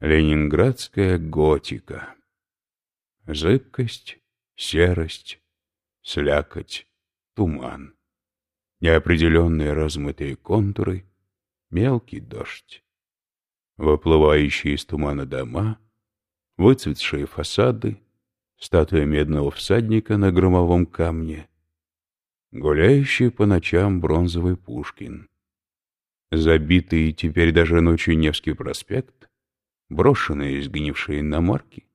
Ленинградская готика. Зыбкость, серость, слякоть, туман. Неопределенные размытые контуры, мелкий дождь. Выплывающие из тумана дома, выцветшие фасады, статуя медного всадника на громовом камне, гуляющий по ночам бронзовый Пушкин. Забитый теперь даже ночью Невский проспект, брошенные изгнившие иномарки.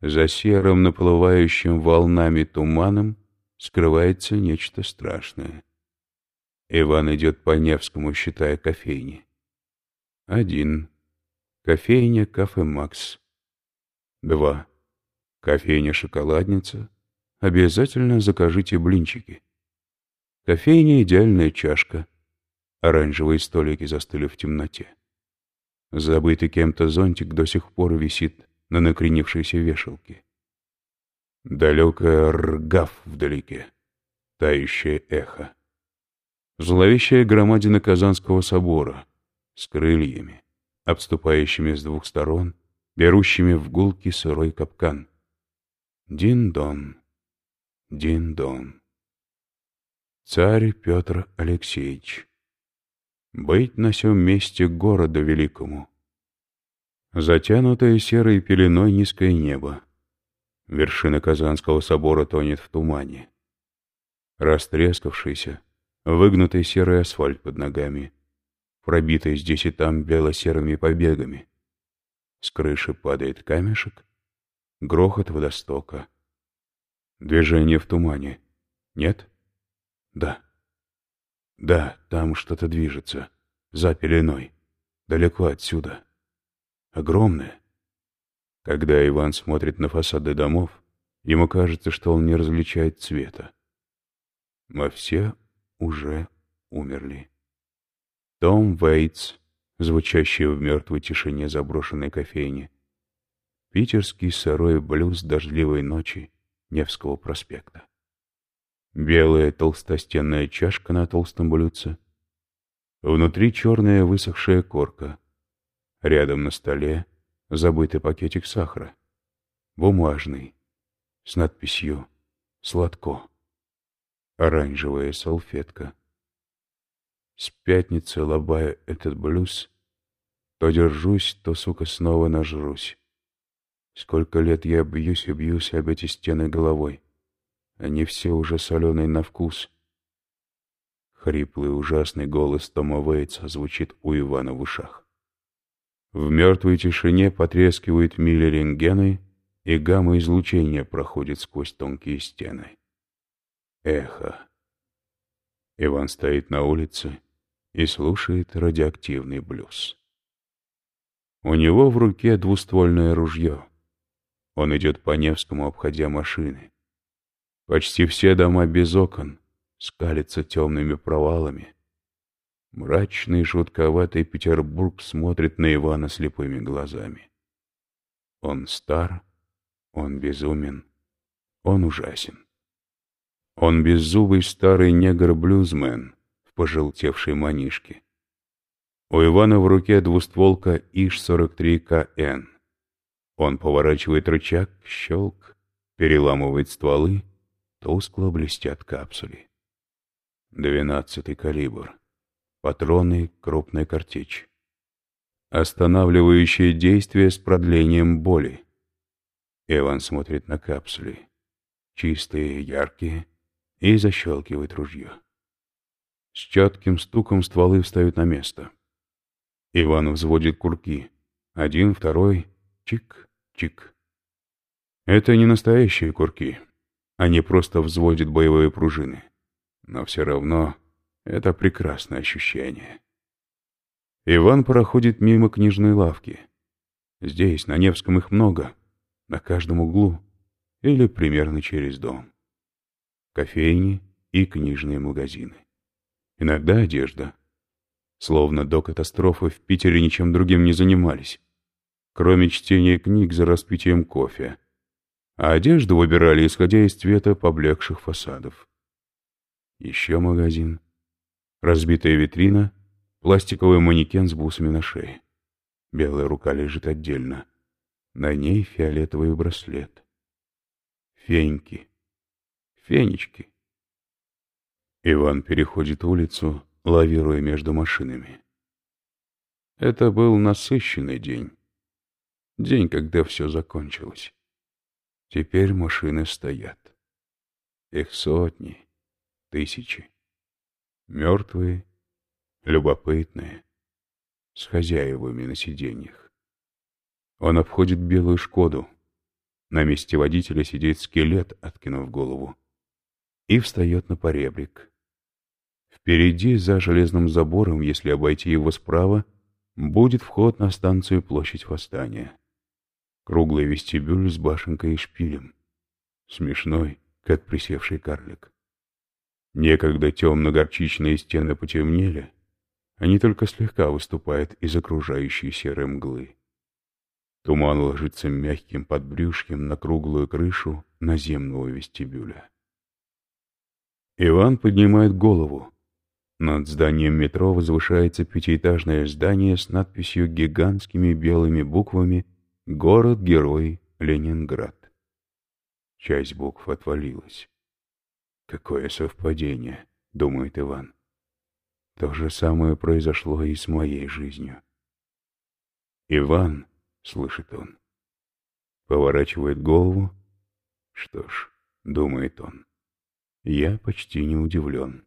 За серым наплывающим волнами туманом скрывается нечто страшное. Иван идет по Невскому, считая кофейни. Один. Кофейня «Кафе Макс». Два. Кофейня «Шоколадница». Обязательно закажите блинчики. Кофейня «Идеальная чашка». Оранжевые столики застыли в темноте. Забытый кем-то зонтик до сих пор висит на накренившейся вешалке. Далекая ргав вдалеке, тающее эхо. Зловещая громадина Казанского собора с крыльями, обступающими с двух сторон, берущими в гулки сырой капкан. Дин-дон, дин-дон. Царь Петр Алексеевич быть на сём месте городу великому. Затянутое серой пеленой низкое небо. Вершина Казанского собора тонет в тумане. Растрескавшийся, выгнутый серый асфальт под ногами, пробитый здесь и там бело-серыми побегами. С крыши падает камешек, грохот водостока. Движение в тумане. Нет? Да. Да, там что-то движется. За пеленой. Далеко отсюда. Огромное. Когда Иван смотрит на фасады домов, ему кажется, что он не различает цвета. Но все уже умерли. Том Вейтс, звучащий в мертвой тишине заброшенной кофейни. Питерский сырой блюз дождливой ночи Невского проспекта. Белая толстостенная чашка на толстом блюдце. Внутри черная высохшая корка. Рядом на столе забытый пакетик сахара. Бумажный, с надписью «Сладко». Оранжевая салфетка. С пятницы лобая этот блюз, то держусь, то, сука, снова нажрусь. Сколько лет я бьюсь и бьюсь об эти стены головой. Они все уже соленые на вкус. Хриплый ужасный голос Тома Вейтса звучит у Ивана в ушах. В мертвой тишине потрескивают мили рентгены, и гамма-излучение проходит сквозь тонкие стены. Эхо. Иван стоит на улице и слушает радиоактивный блюз. У него в руке двуствольное ружье. Он идет по Невскому, обходя машины. Почти все дома без окон скалятся темными провалами. Мрачный, жутковатый Петербург смотрит на Ивана слепыми глазами. Он стар, он безумен, он ужасен. Он беззубый старый негр-блюзмен в пожелтевшей манишке. У Ивана в руке двустволка ИШ-43КН. Он поворачивает рычаг, щелк, переламывает стволы, Тускло блестят капсули. Двенадцатый калибр. Патроны, крупная картечь. Останавливающее действие с продлением боли. Иван смотрит на капсули. Чистые, яркие, и защелкивает ружье. С четким стуком стволы встают на место. Иван взводит курки. Один, второй, чик, чик. Это не настоящие курки они просто взводят боевые пружины. Но все равно это прекрасное ощущение. Иван проходит мимо книжной лавки. Здесь, на Невском, их много, на каждом углу или примерно через дом. Кофейни и книжные магазины. Иногда одежда. Словно до катастрофы в Питере ничем другим не занимались, кроме чтения книг за распитием кофе — а одежду выбирали, исходя из цвета поблекших фасадов. Еще магазин. Разбитая витрина, пластиковый манекен с бусами на шее. Белая рука лежит отдельно. На ней фиолетовый браслет. Феньки. Фенечки. Иван переходит улицу, лавируя между машинами. Это был насыщенный день. День, когда все закончилось. Теперь машины стоят. Их сотни, тысячи. Мертвые, любопытные, с хозяевами на сиденьях. Он обходит белую «Шкоду». На месте водителя сидит скелет, откинув голову, и встает на поребрик. Впереди, за железным забором, если обойти его справа, будет вход на станцию Площадь Восстания. Круглый вестибюль с башенкой и шпилем. Смешной, как присевший карлик. Некогда темно-горчичные стены потемнели, они только слегка выступают из окружающей серой мглы. Туман ложится мягким подбрюшьем на круглую крышу наземного вестибюля. Иван поднимает голову. Над зданием метро возвышается пятиэтажное здание с надписью гигантскими белыми буквами Город-герой Ленинград. Часть букв отвалилась. Какое совпадение, думает Иван. То же самое произошло и с моей жизнью. Иван, слышит он, поворачивает голову. Что ж, думает он, я почти не удивлен.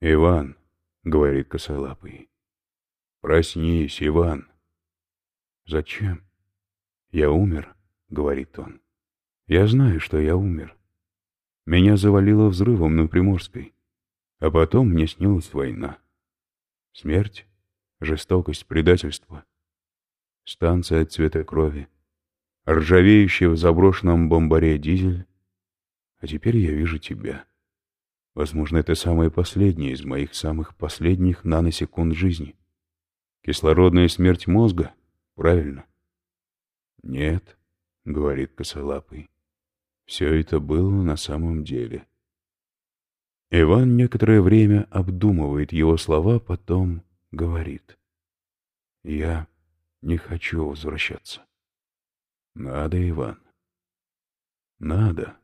«Иван», — говорит косолапый, — «проснись, Иван». «Зачем?» «Я умер», — говорит он. «Я знаю, что я умер. Меня завалило взрывом на Приморской, а потом мне снилась война. Смерть, жестокость, предательство. Станция цвета крови, ржавеющий в заброшенном бомбаре дизель. А теперь я вижу тебя. Возможно, это самое последнее из моих самых последних наносекунд жизни. Кислородная смерть мозга — Правильно? Нет, говорит косолапый. Все это было на самом деле. Иван некоторое время обдумывает его слова, потом говорит. Я не хочу возвращаться. Надо, Иван. Надо.